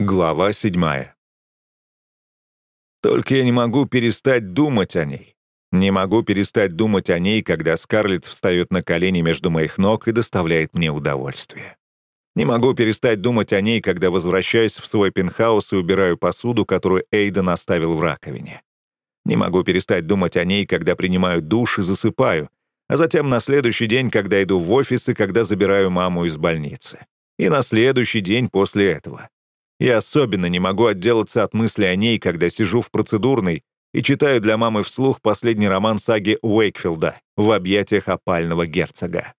Глава седьмая. Только я не могу перестать думать о ней. Не могу перестать думать о ней, когда Скарлетт встает на колени между моих ног и доставляет мне удовольствие. Не могу перестать думать о ней, когда возвращаюсь в свой пентхаус и убираю посуду, которую Эйден оставил в раковине. Не могу перестать думать о ней, когда принимаю душ и засыпаю, а затем на следующий день, когда иду в офис и когда забираю маму из больницы. И на следующий день после этого. Я особенно не могу отделаться от мысли о ней, когда сижу в процедурной и читаю для мамы вслух последний роман саги Уэйкфилда «В объятиях опального герцога».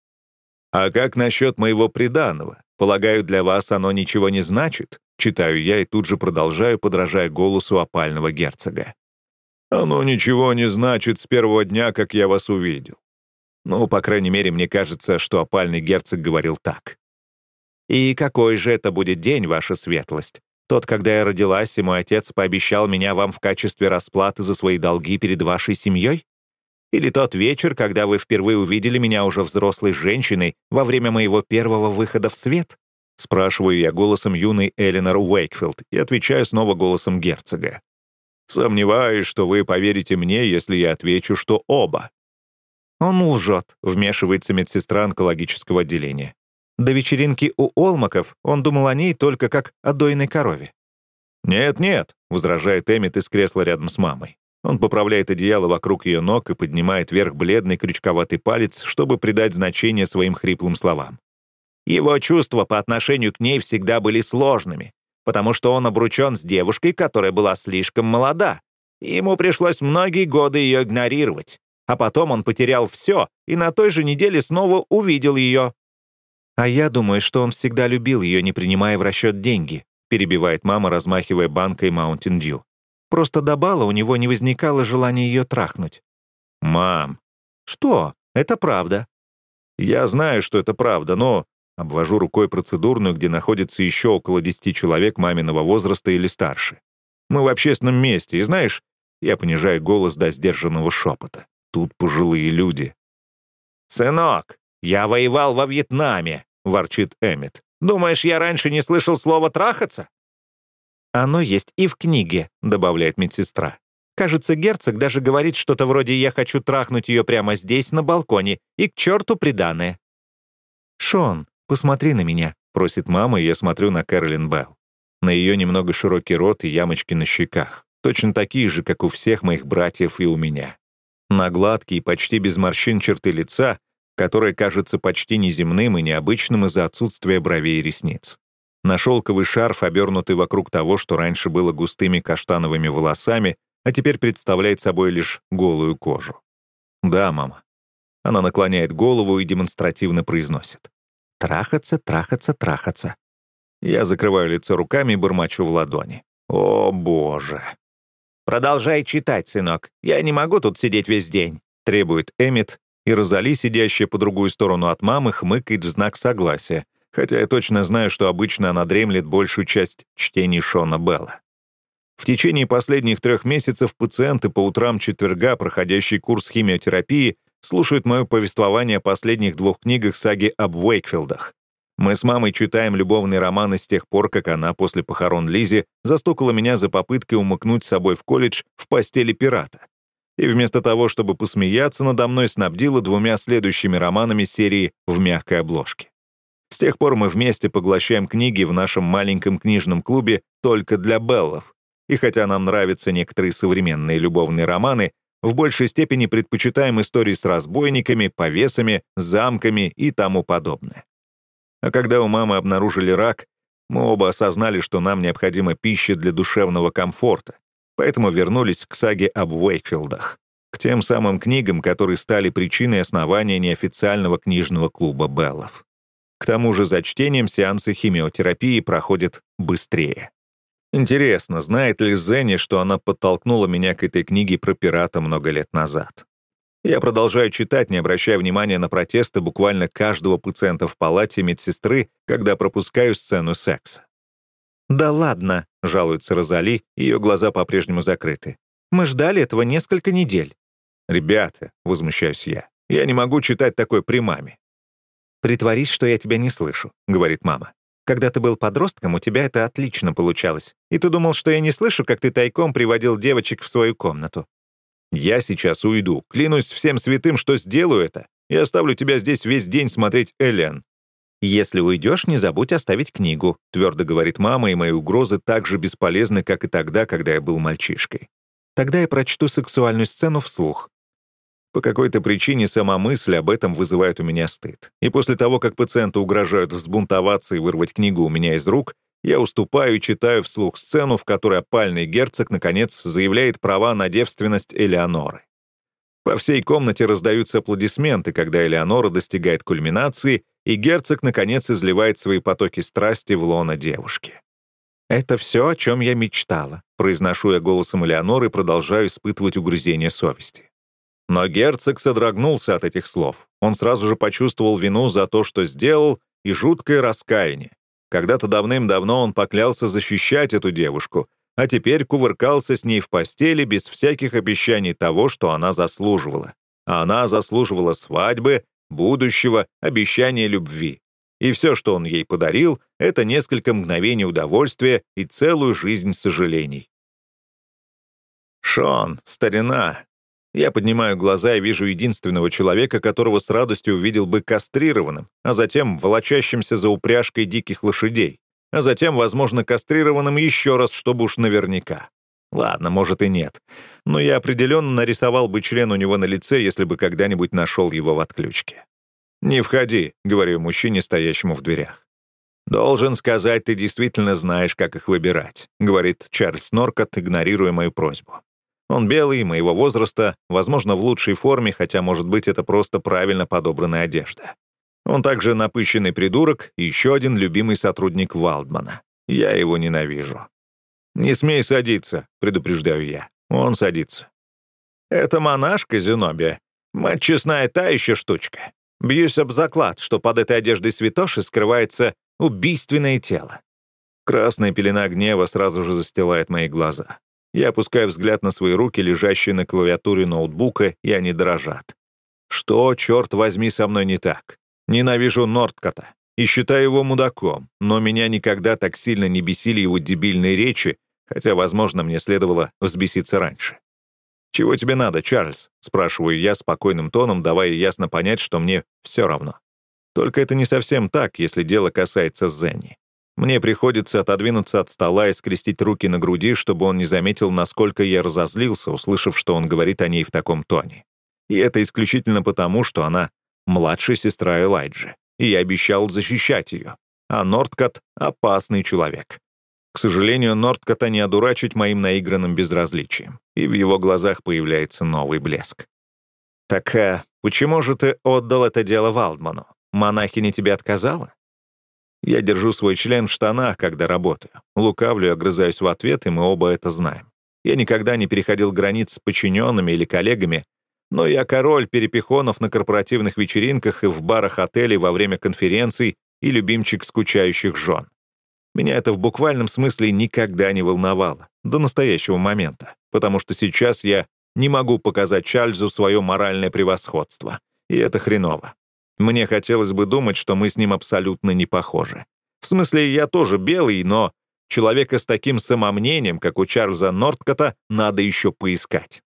«А как насчет моего приданого? Полагаю, для вас оно ничего не значит?» Читаю я и тут же продолжаю, подражая голосу опального герцога. «Оно ничего не значит с первого дня, как я вас увидел». Ну, по крайней мере, мне кажется, что опальный герцог говорил так. И какой же это будет день, ваша светлость? Тот, когда я родилась, и мой отец пообещал меня вам в качестве расплаты за свои долги перед вашей семьей? Или тот вечер, когда вы впервые увидели меня уже взрослой женщиной во время моего первого выхода в свет? Спрашиваю я голосом юной Эленор Уэйкфилд и отвечаю снова голосом герцога. Сомневаюсь, что вы поверите мне, если я отвечу, что оба. Он лжет, вмешивается медсестра онкологического отделения. До вечеринки у Олмаков он думал о ней только как о дойной корове. «Нет-нет», — возражает Эммит из кресла рядом с мамой. Он поправляет одеяло вокруг ее ног и поднимает вверх бледный крючковатый палец, чтобы придать значение своим хриплым словам. Его чувства по отношению к ней всегда были сложными, потому что он обручен с девушкой, которая была слишком молода. И ему пришлось многие годы ее игнорировать. А потом он потерял все и на той же неделе снова увидел ее, «А я думаю, что он всегда любил ее, не принимая в расчет деньги», перебивает мама, размахивая банкой Mountain Dew. «Просто до бала у него не возникало желания ее трахнуть». «Мам!» «Что? Это правда». «Я знаю, что это правда, но...» Обвожу рукой процедурную, где находится еще около десяти человек маминого возраста или старше. «Мы в общественном месте, и знаешь...» Я понижаю голос до сдержанного шепота. Тут пожилые люди. «Сынок, «Я воевал во Вьетнаме», — ворчит Эммет. «Думаешь, я раньше не слышал слова «трахаться»?» «Оно есть и в книге», — добавляет медсестра. «Кажется, герцог даже говорит что-то вроде «я хочу трахнуть ее прямо здесь, на балконе, и к черту приданное». «Шон, посмотри на меня», — просит мама, и я смотрю на Кэролин Белл. На ее немного широкий рот и ямочки на щеках, точно такие же, как у всех моих братьев и у меня. На гладкие, почти без морщин черты лица которое кажется почти неземным и необычным из-за отсутствия бровей и ресниц. На шелковый шарф, обернутый вокруг того, что раньше было густыми каштановыми волосами, а теперь представляет собой лишь голую кожу. «Да, мама». Она наклоняет голову и демонстративно произносит. «Трахаться, трахаться, трахаться». Я закрываю лицо руками и бормочу в ладони. «О, боже!» «Продолжай читать, сынок. Я не могу тут сидеть весь день», — требует Эммит, и Розали, сидящая по другую сторону от мамы, хмыкает в знак согласия, хотя я точно знаю, что обычно она дремлет большую часть чтений Шона Белла. В течение последних трех месяцев пациенты по утрам четверга, проходящий курс химиотерапии, слушают мое повествование о последних двух книгах саги об Уэйкфилдах. Мы с мамой читаем любовные романы с тех пор, как она после похорон Лизи застукала меня за попыткой умыкнуть с собой в колледж в постели пирата и вместо того, чтобы посмеяться надо мной, снабдила двумя следующими романами серии «В мягкой обложке». С тех пор мы вместе поглощаем книги в нашем маленьком книжном клубе только для Беллов. И хотя нам нравятся некоторые современные любовные романы, в большей степени предпочитаем истории с разбойниками, повесами, замками и тому подобное. А когда у мамы обнаружили рак, мы оба осознали, что нам необходима пища для душевного комфорта, поэтому вернулись к саге об Уэйкфилдах, к тем самым книгам, которые стали причиной основания неофициального книжного клуба Беллов. К тому же за чтением сеансы химиотерапии проходят быстрее. Интересно, знает ли Зенни, что она подтолкнула меня к этой книге про пирата много лет назад? Я продолжаю читать, не обращая внимания на протесты буквально каждого пациента в палате медсестры, когда пропускаю сцену секса. «Да ладно», — жалуется Розали, ее глаза по-прежнему закрыты. «Мы ждали этого несколько недель». «Ребята», — возмущаюсь я, — «я не могу читать такое при маме». «Притворись, что я тебя не слышу», — говорит мама. Когда ты был подростком, у тебя это отлично получалось. И ты думал, что я не слышу, как ты тайком приводил девочек в свою комнату. Я сейчас уйду. Клянусь всем святым, что сделаю это. И оставлю тебя здесь весь день смотреть Элен. «Если уйдешь, не забудь оставить книгу», — твердо говорит мама, и мои угрозы так же бесполезны, как и тогда, когда я был мальчишкой. Тогда я прочту сексуальную сцену вслух. По какой-то причине сама мысль об этом вызывает у меня стыд. И после того, как пациенту угрожают взбунтоваться и вырвать книгу у меня из рук, я уступаю и читаю вслух сцену, в которой опальный герцог, наконец, заявляет права на девственность Элеоноры. По всей комнате раздаются аплодисменты, когда Элеонора достигает кульминации, и герцог, наконец, изливает свои потоки страсти в лоно девушки. «Это все, о чем я мечтала», — произношу я голосом Элеоноры продолжаю испытывать угрызение совести. Но герцог содрогнулся от этих слов. Он сразу же почувствовал вину за то, что сделал, и жуткое раскаяние. Когда-то давным-давно он поклялся защищать эту девушку, а теперь кувыркался с ней в постели без всяких обещаний того, что она заслуживала. А она заслуживала свадьбы, будущего, обещания любви. И все, что он ей подарил, это несколько мгновений удовольствия и целую жизнь сожалений. «Шон, старина!» Я поднимаю глаза и вижу единственного человека, которого с радостью увидел бы кастрированным, а затем волочащимся за упряжкой диких лошадей, а затем, возможно, кастрированным еще раз, чтобы уж наверняка. Ладно, может и нет. Но я определенно нарисовал бы член у него на лице, если бы когда-нибудь нашел его в отключке. «Не входи», — говорю мужчине, стоящему в дверях. «Должен сказать, ты действительно знаешь, как их выбирать», — говорит Чарльз Норкот, игнорируя мою просьбу. Он белый, моего возраста, возможно, в лучшей форме, хотя, может быть, это просто правильно подобранная одежда. Он также напыщенный придурок и еще один любимый сотрудник Валдмана. Я его ненавижу. «Не смей садиться», — предупреждаю я. Он садится. «Это монашка, Зеноби. Мать честная, та еще штучка. Бьюсь об заклад, что под этой одеждой святоши скрывается убийственное тело. Красная пелена гнева сразу же застилает мои глаза. Я опускаю взгляд на свои руки, лежащие на клавиатуре ноутбука, и они дрожат. Что, черт возьми, со мной не так? Ненавижу Нордкота и считаю его мудаком, но меня никогда так сильно не бесили его дебильные речи, хотя, возможно, мне следовало взбеситься раньше. «Чего тебе надо, Чарльз?» — спрашиваю я спокойным тоном, давая ясно понять, что мне все равно. Только это не совсем так, если дело касается Зенни. Мне приходится отодвинуться от стола и скрестить руки на груди, чтобы он не заметил, насколько я разозлился, услышав, что он говорит о ней в таком тоне. И это исключительно потому, что она младшая сестра Элайджи, и я обещал защищать ее. А Нордкот — опасный человек. К сожалению, Нордкота не одурачить моим наигранным безразличием, и в его глазах появляется новый блеск. «Так а почему же ты отдал это дело Валдману? Монахиня тебе отказала?» Я держу свой член в штанах, когда работаю. Лукавлю огрызаюсь в ответ, и мы оба это знаем. Я никогда не переходил границ с подчиненными или коллегами, но я король перепихонов на корпоративных вечеринках и в барах отелей во время конференций и любимчик скучающих жен. Меня это в буквальном смысле никогда не волновало, до настоящего момента, потому что сейчас я не могу показать Чарльзу свое моральное превосходство, и это хреново. Мне хотелось бы думать, что мы с ним абсолютно не похожи. В смысле, я тоже белый, но человека с таким самомнением, как у Чарльза Нордкота, надо еще поискать.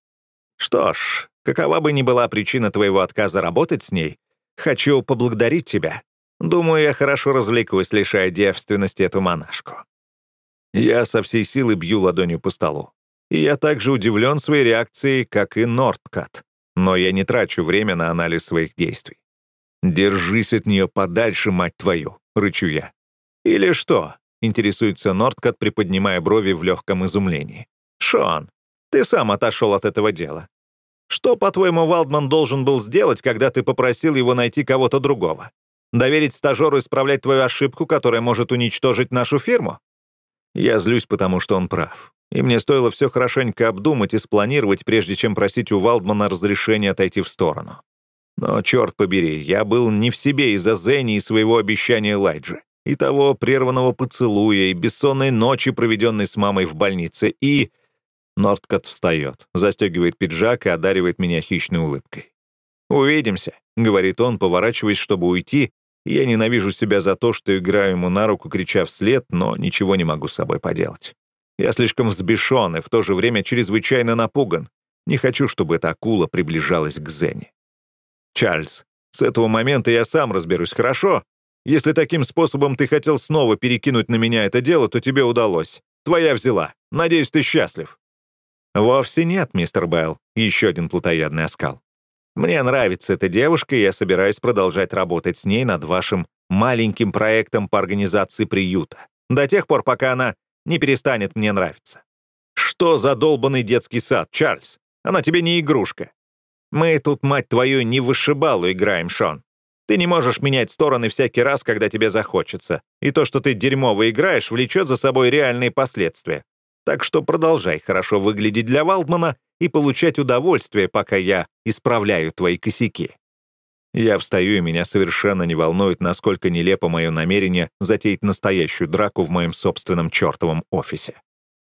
Что ж, какова бы ни была причина твоего отказа работать с ней, хочу поблагодарить тебя Думаю, я хорошо развлекусь, лишая девственности эту монашку. Я со всей силы бью ладонью по столу. И я также удивлен своей реакцией, как и Нордкат. Но я не трачу время на анализ своих действий. «Держись от нее подальше, мать твою!» — рычу я. «Или что?» — интересуется Нордкат, приподнимая брови в легком изумлении. «Шон, ты сам отошел от этого дела. Что, по-твоему, Валдман должен был сделать, когда ты попросил его найти кого-то другого? Доверить стажеру исправлять твою ошибку, которая может уничтожить нашу фирму? Я злюсь, потому что он прав. И мне стоило все хорошенько обдумать и спланировать, прежде чем просить у Валдмана разрешения отойти в сторону. Но, черт побери, я был не в себе из-за Зенни и своего обещания Лайджи, и того прерванного поцелуя, и бессонной ночи, проведенной с мамой в больнице, и... Нордкот встает, застегивает пиджак и одаривает меня хищной улыбкой. «Увидимся», — говорит он, поворачиваясь, чтобы уйти, Я ненавижу себя за то, что играю ему на руку, крича вслед, но ничего не могу с собой поделать. Я слишком взбешен и в то же время чрезвычайно напуган. Не хочу, чтобы эта акула приближалась к Зене. Чарльз, с этого момента я сам разберусь, хорошо? Если таким способом ты хотел снова перекинуть на меня это дело, то тебе удалось. Твоя взяла. Надеюсь, ты счастлив». «Вовсе нет, мистер Белл». Еще один плутоядный оскал. «Мне нравится эта девушка, и я собираюсь продолжать работать с ней над вашим маленьким проектом по организации приюта. До тех пор, пока она не перестанет мне нравиться. Что за долбанный детский сад, Чарльз? Она тебе не игрушка. Мы тут, мать твою, не вышибалу играем, Шон. Ты не можешь менять стороны всякий раз, когда тебе захочется. И то, что ты дерьмово играешь, влечет за собой реальные последствия. Так что продолжай хорошо выглядеть для Валдмана и получать удовольствие, пока я исправляю твои косяки. Я встаю, и меня совершенно не волнует, насколько нелепо мое намерение затеять настоящую драку в моем собственном чертовом офисе.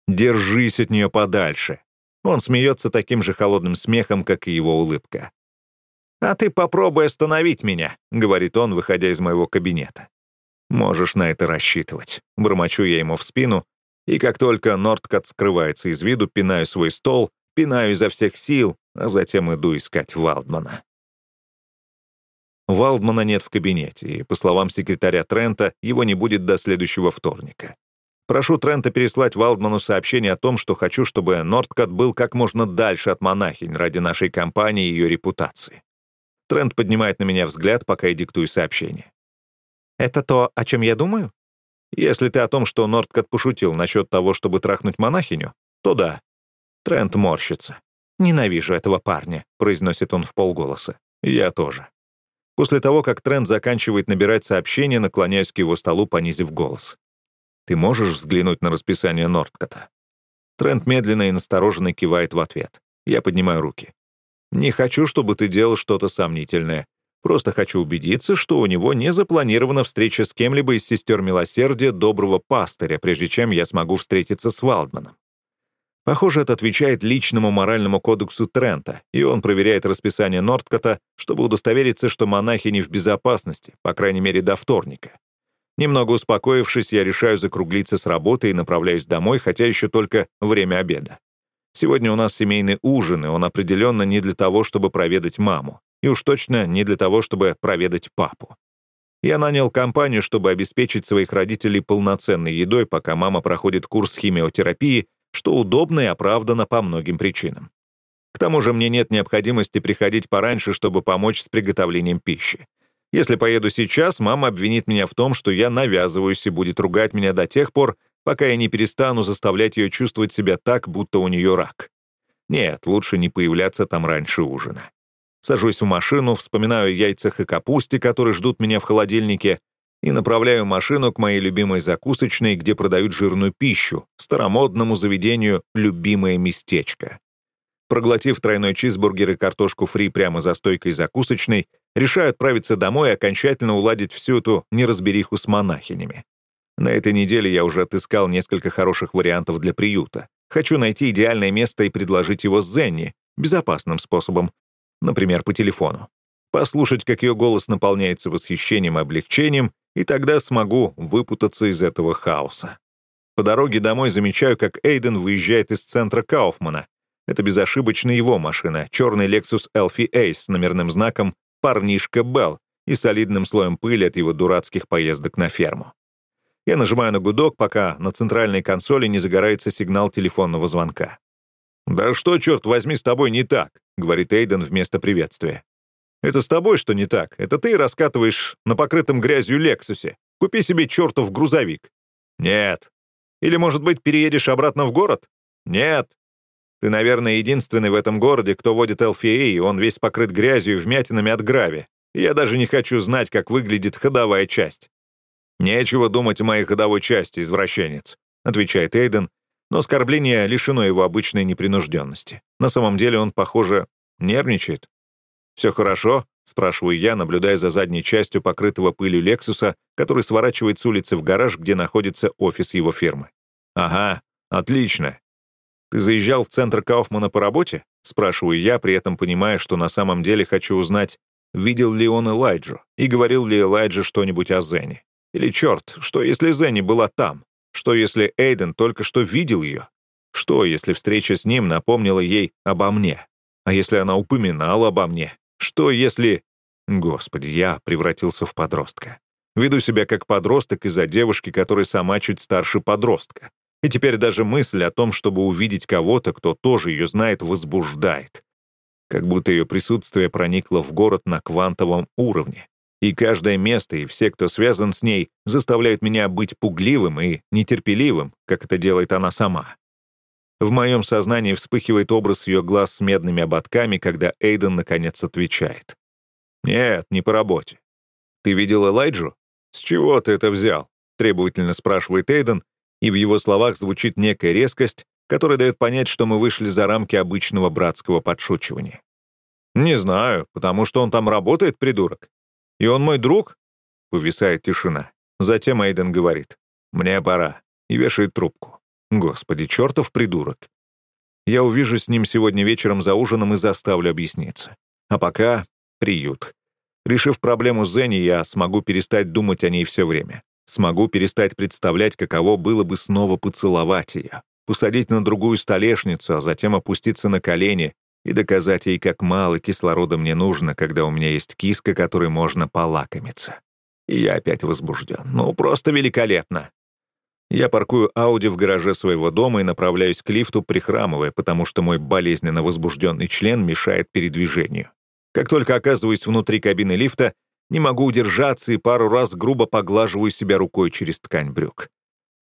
Держись от нее подальше. Он смеется таким же холодным смехом, как и его улыбка. «А ты попробуй остановить меня», — говорит он, выходя из моего кабинета. «Можешь на это рассчитывать». Бормочу я ему в спину, и как только Нордкот скрывается из виду, пинаю свой стол, пинаю изо всех сил, а затем иду искать Валдмана. Валдмана нет в кабинете, и, по словам секретаря Трента, его не будет до следующего вторника. Прошу Трента переслать Валдману сообщение о том, что хочу, чтобы Нордкот был как можно дальше от монахинь ради нашей компании и ее репутации. Трент поднимает на меня взгляд, пока я диктую сообщение. «Это то, о чем я думаю?» «Если ты о том, что Нордкот пошутил насчет того, чтобы трахнуть монахиню, то да». Трент морщится. «Ненавижу этого парня», — произносит он в полголоса. «Я тоже». После того, как Трент заканчивает набирать сообщение, наклоняюсь к его столу, понизив голос. «Ты можешь взглянуть на расписание Нордкота?» Трент медленно и настороженно кивает в ответ. Я поднимаю руки. Не хочу, чтобы ты делал что-то сомнительное. Просто хочу убедиться, что у него не запланирована встреча с кем-либо из сестер милосердия доброго пастыря, прежде чем я смогу встретиться с Валдманом. Похоже, это отвечает личному моральному кодексу Трента, и он проверяет расписание Нордкота, чтобы удостовериться, что монахи не в безопасности, по крайней мере, до вторника. Немного успокоившись, я решаю закруглиться с работы и направляюсь домой, хотя еще только время обеда. Сегодня у нас семейный ужин, и он определенно не для того, чтобы проведать маму. И уж точно не для того, чтобы проведать папу. Я нанял компанию, чтобы обеспечить своих родителей полноценной едой, пока мама проходит курс химиотерапии, что удобно и оправдано по многим причинам. К тому же мне нет необходимости приходить пораньше, чтобы помочь с приготовлением пищи. Если поеду сейчас, мама обвинит меня в том, что я навязываюсь и будет ругать меня до тех пор, пока я не перестану заставлять ее чувствовать себя так, будто у нее рак. Нет, лучше не появляться там раньше ужина. Сажусь в машину, вспоминаю яйцах и капусте, которые ждут меня в холодильнике, и направляю машину к моей любимой закусочной, где продают жирную пищу, старомодному заведению «Любимое местечко». Проглотив тройной чизбургер и картошку фри прямо за стойкой закусочной, решаю отправиться домой и окончательно уладить всю эту неразбериху с монахинями. На этой неделе я уже отыскал несколько хороших вариантов для приюта. Хочу найти идеальное место и предложить его Зенни, безопасным способом, например, по телефону. Послушать, как ее голос наполняется восхищением и облегчением, и тогда смогу выпутаться из этого хаоса. По дороге домой замечаю, как Эйден выезжает из центра Кауфмана. Это безошибочно его машина, черный Lexus Elfie Ace с номерным знаком «Парнишка Белл» и солидным слоем пыли от его дурацких поездок на ферму. Я нажимаю на гудок, пока на центральной консоли не загорается сигнал телефонного звонка. «Да что, черт возьми, с тобой не так?» — говорит Эйден вместо приветствия. «Это с тобой что не так? Это ты раскатываешь на покрытом грязью Лексусе. Купи себе чертов грузовик». «Нет». «Или, может быть, переедешь обратно в город?» «Нет». «Ты, наверное, единственный в этом городе, кто водит ЛФА, и он весь покрыт грязью и вмятинами от грави. Я даже не хочу знать, как выглядит ходовая часть. «Нечего думать о моей ходовой части, извращенец», — отвечает Эйден, но оскорбление лишено его обычной непринужденности. На самом деле он, похоже, нервничает. «Все хорошо?» — спрашиваю я, наблюдая за задней частью покрытого пылью Лексуса, который сворачивает с улицы в гараж, где находится офис его фирмы. «Ага, отлично. Ты заезжал в центр Кауфмана по работе?» — спрашиваю я, при этом понимая, что на самом деле хочу узнать, видел ли он Элайджу и говорил ли Элайджа что-нибудь о Зене. Или, черт, что если Зенни была там? Что если Эйден только что видел ее? Что, если встреча с ним напомнила ей обо мне? А если она упоминала обо мне? Что, если... Господи, я превратился в подростка. Веду себя как подросток из-за девушки, которая сама чуть старше подростка. И теперь даже мысль о том, чтобы увидеть кого-то, кто тоже ее знает, возбуждает. Как будто ее присутствие проникло в город на квантовом уровне. И каждое место, и все, кто связан с ней, заставляют меня быть пугливым и нетерпеливым, как это делает она сама. В моем сознании вспыхивает образ ее глаз с медными ободками, когда Эйден наконец отвечает. «Нет, не по работе. Ты видел Элайджу? С чего ты это взял?» требовательно спрашивает Эйден, и в его словах звучит некая резкость, которая дает понять, что мы вышли за рамки обычного братского подшучивания. «Не знаю, потому что он там работает, придурок. И он мой друг?» Повисает тишина. Затем Эйден говорит «Мне пора» и вешает трубку. Господи, чертов придурок. Я увижу с ним сегодня вечером за ужином и заставлю объясниться. А пока — приют. Решив проблему Зенни, я смогу перестать думать о ней все время. Смогу перестать представлять, каково было бы снова поцеловать ее, посадить на другую столешницу, а затем опуститься на колени и доказать ей, как мало кислорода мне нужно, когда у меня есть киска, которой можно полакомиться. И я опять возбужден. Ну, просто великолепно. Я паркую Ауди в гараже своего дома и направляюсь к лифту, прихрамывая, потому что мой болезненно возбужденный член мешает передвижению. Как только оказываюсь внутри кабины лифта, не могу удержаться и пару раз грубо поглаживаю себя рукой через ткань брюк.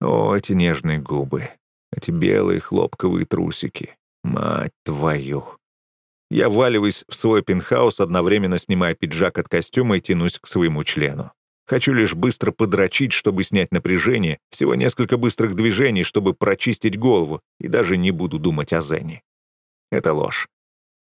О, эти нежные губы, эти белые хлопковые трусики. Мать твою. Я валиваюсь в свой пентхаус, одновременно снимая пиджак от костюма и тянусь к своему члену. Хочу лишь быстро подрочить, чтобы снять напряжение, всего несколько быстрых движений, чтобы прочистить голову, и даже не буду думать о Зене. Это ложь.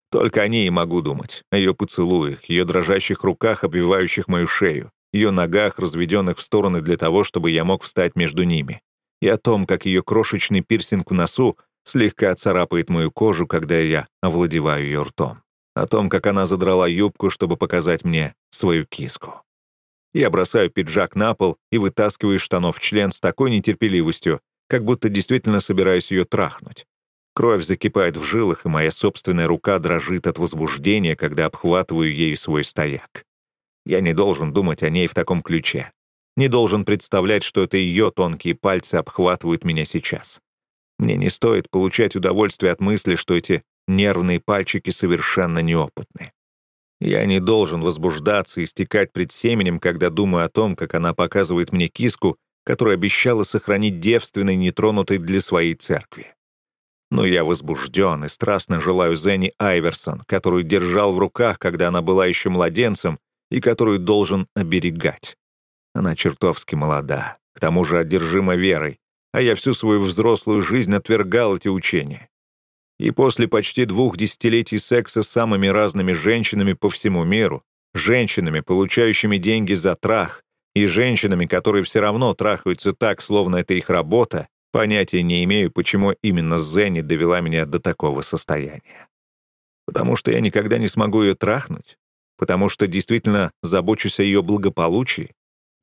Только о ней и могу думать, о ее поцелуях, ее дрожащих руках, обвивающих мою шею, ее ногах, разведенных в стороны для того, чтобы я мог встать между ними, и о том, как ее крошечный пирсинг в носу слегка царапает мою кожу, когда я овладеваю ее ртом, о том, как она задрала юбку, чтобы показать мне свою киску. Я бросаю пиджак на пол и вытаскиваю штанов член с такой нетерпеливостью, как будто действительно собираюсь ее трахнуть. Кровь закипает в жилах, и моя собственная рука дрожит от возбуждения, когда обхватываю ею свой стояк. Я не должен думать о ней в таком ключе. Не должен представлять, что это ее тонкие пальцы обхватывают меня сейчас. Мне не стоит получать удовольствие от мысли, что эти нервные пальчики совершенно неопытны. Я не должен возбуждаться и стекать пред семенем, когда думаю о том, как она показывает мне киску, которую обещала сохранить девственной, нетронутой для своей церкви. Но я возбужден и страстно желаю Зенни Айверсон, которую держал в руках, когда она была еще младенцем, и которую должен оберегать. Она чертовски молода, к тому же одержима верой, а я всю свою взрослую жизнь отвергал эти учения. И после почти двух десятилетий секса с самыми разными женщинами по всему миру, женщинами, получающими деньги за трах, и женщинами, которые все равно трахаются так, словно это их работа, понятия не имею, почему именно Зенни довела меня до такого состояния. Потому что я никогда не смогу ее трахнуть, потому что действительно забочусь о ее благополучии,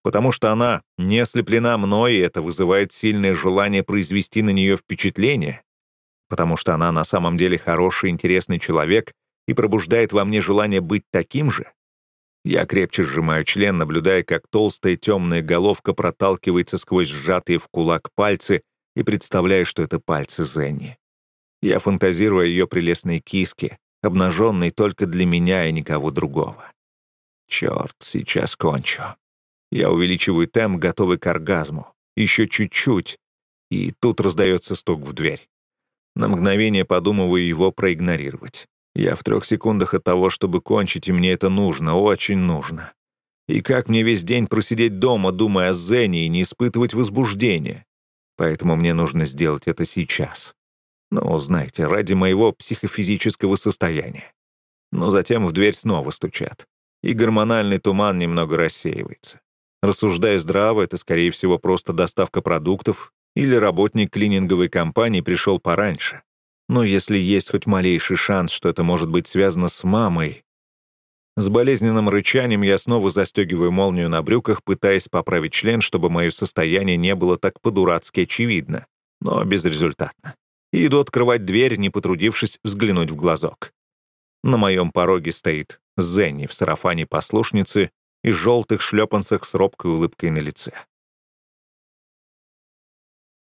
потому что она не ослеплена мной, и это вызывает сильное желание произвести на нее впечатление, потому что она на самом деле хороший, интересный человек и пробуждает во мне желание быть таким же. Я крепче сжимаю член, наблюдая, как толстая темная головка проталкивается сквозь сжатые в кулак пальцы и представляю, что это пальцы Зенни. Я фантазирую о ее прелестной киске, обнаженной только для меня и никого другого. Черт, сейчас кончу. Я увеличиваю темп, готовый к оргазму. Еще чуть-чуть. И тут раздается стук в дверь. На мгновение подумываю его проигнорировать. Я в трех секундах от того, чтобы кончить, и мне это нужно, очень нужно. И как мне весь день просидеть дома, думая о Зене и не испытывать возбуждения? Поэтому мне нужно сделать это сейчас. Ну, знаете, ради моего психофизического состояния. Но затем в дверь снова стучат. И гормональный туман немного рассеивается. Рассуждая здраво, это, скорее всего, просто доставка продуктов или работник клининговой компании пришел пораньше. Но если есть хоть малейший шанс, что это может быть связано с мамой... С болезненным рычанием я снова застегиваю молнию на брюках, пытаясь поправить член, чтобы мое состояние не было так по-дурацки очевидно, но безрезультатно. И иду открывать дверь, не потрудившись взглянуть в глазок. На моем пороге стоит Зенни в сарафане послушницы и желтых шлепанцах с робкой улыбкой на лице.